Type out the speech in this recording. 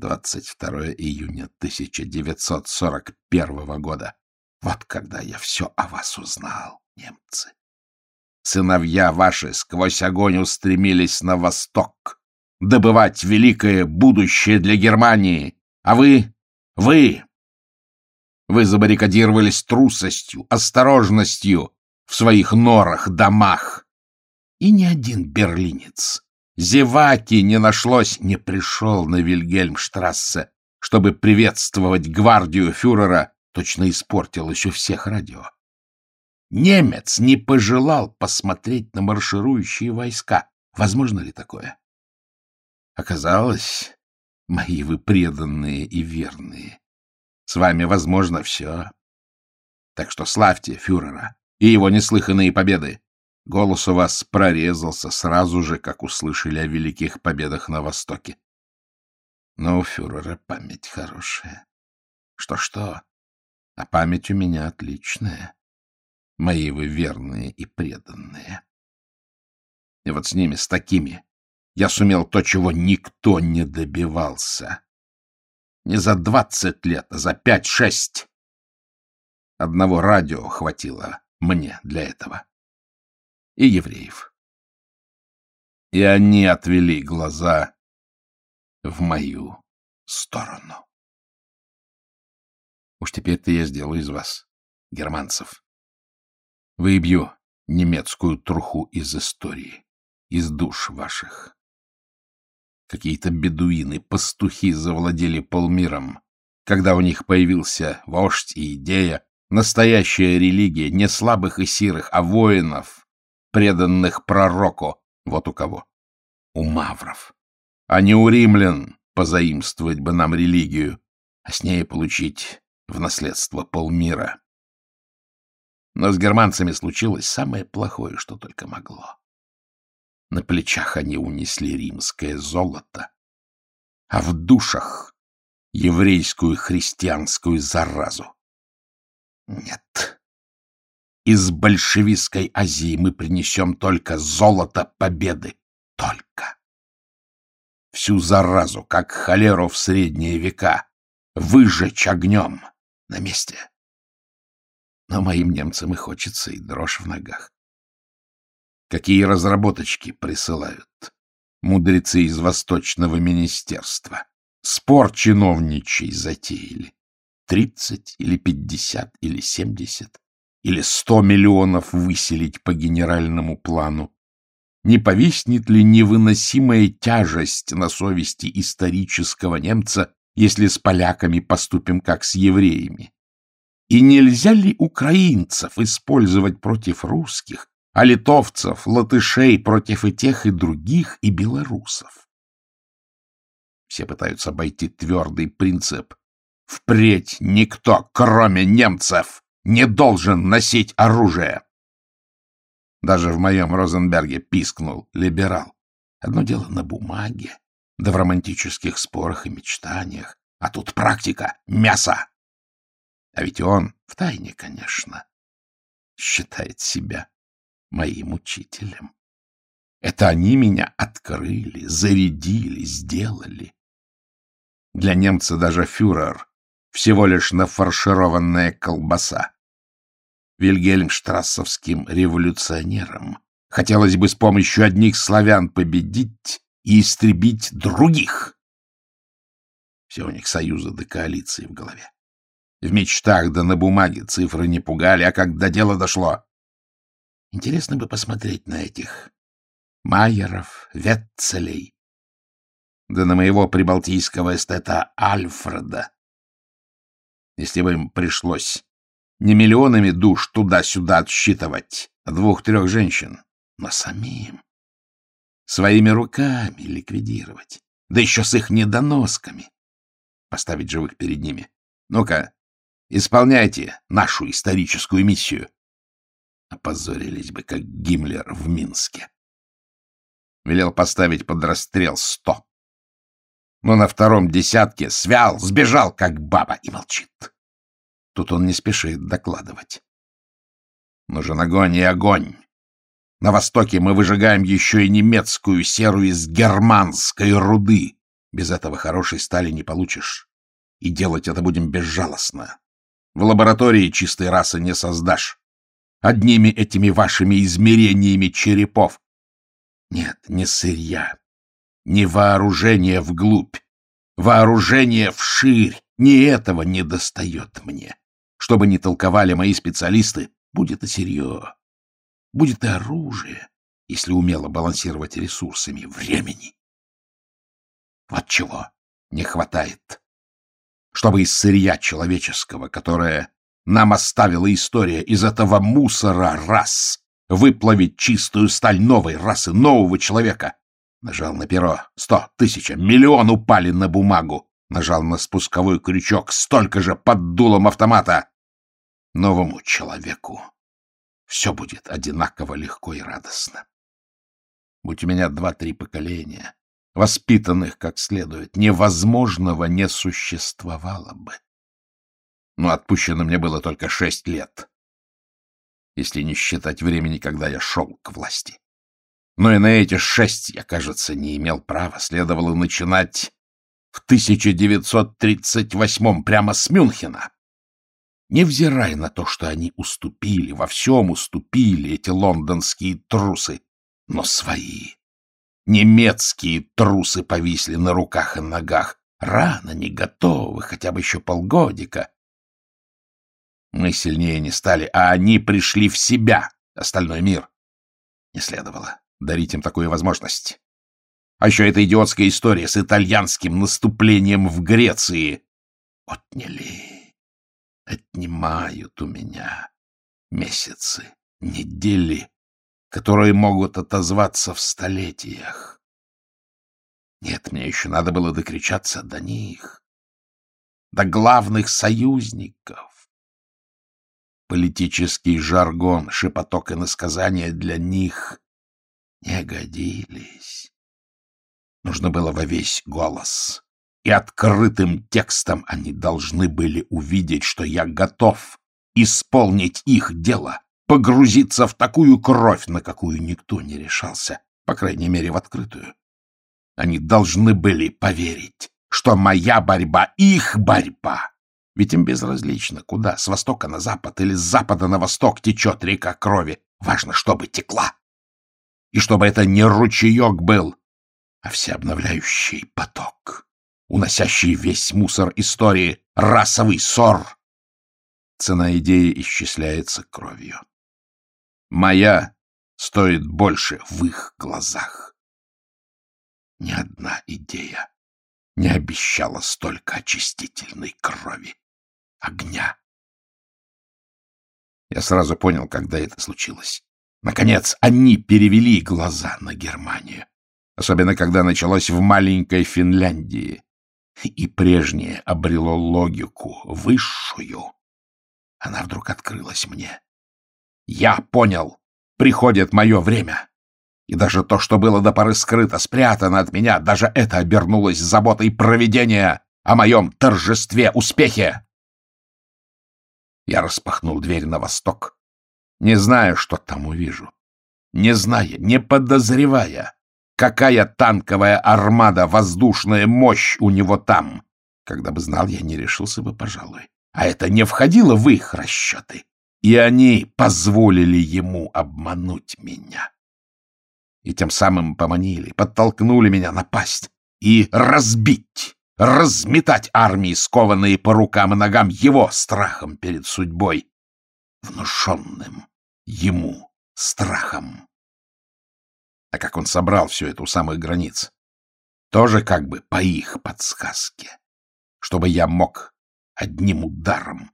22 июня 1941 года. Вот когда я все о вас узнал, немцы. Сыновья ваши сквозь огонь устремились на восток, добывать великое будущее для Германии. А вы, вы, вы забаррикадировались трусостью, осторожностью в своих норах, домах. И ни один берлинец, зеваки не нашлось, не пришел на Вильгельмштрассе, чтобы приветствовать гвардию фюрера, точно испортилось у всех радио. Немец не пожелал посмотреть на марширующие войска. Возможно ли такое? Оказалось, мои вы преданные и верные. С вами возможно все. Так что славьте фюрера и его неслыханные победы. Голос у вас прорезался сразу же, как услышали о великих победах на Востоке. Но у фюрера память хорошая. Что-что, а память у меня отличная. Мои вы верные и преданные. И вот с ними, с такими, я сумел то, чего никто не добивался. Не за двадцать лет, а за пять-шесть. Одного радио хватило мне для этого. И евреев. И они отвели глаза в мою сторону. Уж теперь-то я сделаю из вас, германцев. Выбью немецкую труху из истории, из душ ваших. Какие-то бедуины, пастухи завладели полмиром, когда у них появился вождь и идея, настоящая религия не слабых и сирых, а воинов, преданных пророку. Вот у кого? У мавров. А не у римлян позаимствовать бы нам религию, а с ней получить в наследство полмира. Но с германцами случилось самое плохое, что только могло. На плечах они унесли римское золото, а в душах — еврейскую христианскую заразу. Нет. Из большевистской Азии мы принесем только золото победы. Только. Всю заразу, как холеру в средние века, выжечь огнем на месте. Но моим немцам и хочется, и дрожь в ногах. Какие разработочки присылают мудрецы из Восточного министерства. Спор чиновничий затеяли. Тридцать или пятьдесят или семьдесят или сто миллионов выселить по генеральному плану. Не повиснет ли невыносимая тяжесть на совести исторического немца, если с поляками поступим как с евреями? И нельзя ли украинцев использовать против русских, а литовцев, латышей против и тех, и других, и белорусов. Все пытаются обойти твердый принцип. Впредь никто, кроме немцев, не должен носить оружие. Даже в моем Розенберге пискнул либерал. Одно дело на бумаге, да в романтических спорах и мечтаниях, а тут практика, мясо. А ведь он, в тайне, конечно, считает себя моим учителем. Это они меня открыли, зарядили, сделали. Для немца даже фюрер — всего лишь нафаршированная колбаса. Вильгельмштрассовским революционерам хотелось бы с помощью одних славян победить и истребить других. Все у них союзы до коалиции в голове. В мечтах да на бумаге цифры не пугали, а когда дело дошло, Интересно бы посмотреть на этих Майеров, Ветцелей, да на моего прибалтийского эстета Альфреда. Если бы им пришлось не миллионами душ туда-сюда отсчитывать, а двух-трех женщин, но самим, своими руками ликвидировать, да еще с их недоносками, поставить живых перед ними. Ну-ка, исполняйте нашу историческую миссию. Опозорились бы, как Гиммлер в Минске. Велел поставить под расстрел сто. Но на втором десятке свял, сбежал, как баба, и молчит. Тут он не спешит докладывать. Нужен огонь и огонь. На востоке мы выжигаем еще и немецкую серу из германской руды. Без этого хорошей стали не получишь. И делать это будем безжалостно. В лаборатории чистой расы не создашь. Одними этими вашими измерениями черепов. Нет, не сырья, не вооружение вглубь, вооружение вширь. Ни этого не достает мне. Чтобы не толковали мои специалисты, будет и сырье, будет и оружие, если умело балансировать ресурсами времени. Вот чего не хватает. Чтобы из сырья человеческого, которое нам оставила история, из этого мусора рас, выплавить чистую сталь новой расы, нового человека. Нажал на перо. Сто, тысяча, миллион упали на бумагу. Нажал на спусковой крючок. Столько же под дулом автомата. Новому человеку все будет одинаково легко и радостно. Будь у меня два-три поколения, воспитанных как следует, невозможного не существовало бы. Но отпущено мне было только шесть лет, если не считать времени, когда я шел к власти. Но и на эти шесть я, кажется, не имел права. Следовало начинать в 1938 прямо с Мюнхена. Невзирая на то, что они уступили, во всем уступили эти лондонские трусы, но свои Немецкие трусы повисли на руках и ногах. Рано, не готовы, хотя бы еще полгодика. Мы сильнее не стали, а они пришли в себя, остальной мир. Не следовало дарить им такую возможность. А еще эта идиотская история с итальянским наступлением в Греции. Отняли, отнимают у меня месяцы, недели, которые могут отозваться в столетиях. Нет, мне еще надо было докричаться до них, до главных союзников. Политический жаргон, шепоток и насказания для них не годились. Нужно было во весь голос, и открытым текстом они должны были увидеть, что я готов исполнить их дело погрузиться в такую кровь, на какую никто не решался, по крайней мере, в открытую. Они должны были поверить, что моя борьба — их борьба. Ведь им безразлично, куда, с востока на запад или с запада на восток течет река крови. Важно, чтобы текла. И чтобы это не ручеек был, а всеобновляющий поток, уносящий весь мусор истории, расовый ссор. Цена идеи исчисляется кровью. Моя стоит больше в их глазах. Ни одна идея не обещала столько очистительной крови, огня. Я сразу понял, когда это случилось. Наконец, они перевели глаза на Германию. Особенно, когда началось в маленькой Финляндии. И прежнее обрело логику, высшую. Она вдруг открылась мне. Я понял. Приходит мое время. И даже то, что было до поры скрыто, спрятано от меня, даже это обернулось заботой проведения о моем торжестве, успехе. Я распахнул дверь на восток, не зная, что там увижу. Не зная, не подозревая, какая танковая армада, воздушная мощь у него там. Когда бы знал, я не решился бы, пожалуй. А это не входило в их расчеты и они позволили ему обмануть меня. И тем самым поманили, подтолкнули меня напасть и разбить, разметать армии, скованные по рукам и ногам его страхом перед судьбой, внушенным ему страхом. А как он собрал все это у самых границ? Тоже как бы по их подсказке, чтобы я мог одним ударом